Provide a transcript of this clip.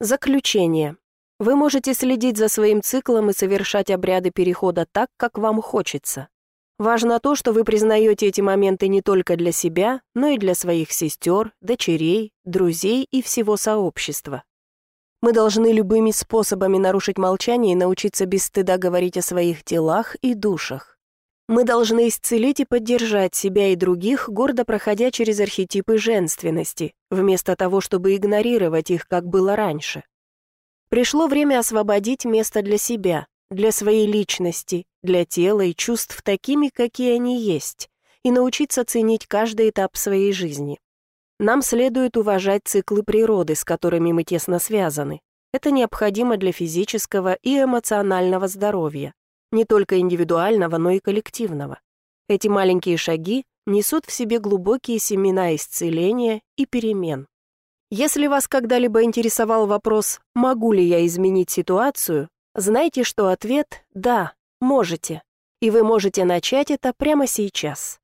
Заключение. Вы можете следить за своим циклом и совершать обряды перехода так, как вам хочется. Важно то, что вы признаете эти моменты не только для себя, но и для своих сестер, дочерей, друзей и всего сообщества. Мы должны любыми способами нарушить молчание и научиться без стыда говорить о своих делах и душах. Мы должны исцелить и поддержать себя и других, гордо проходя через архетипы женственности, вместо того, чтобы игнорировать их, как было раньше. Пришло время освободить место для себя, для своей личности, для тела и чувств такими, какие они есть, и научиться ценить каждый этап своей жизни. Нам следует уважать циклы природы, с которыми мы тесно связаны. Это необходимо для физического и эмоционального здоровья не только индивидуального, но и коллективного. Эти маленькие шаги несут в себе глубокие семена исцеления и перемен. Если вас когда-либо интересовал вопрос «могу ли я изменить ситуацию?», знайте, что ответ «да, можете». И вы можете начать это прямо сейчас.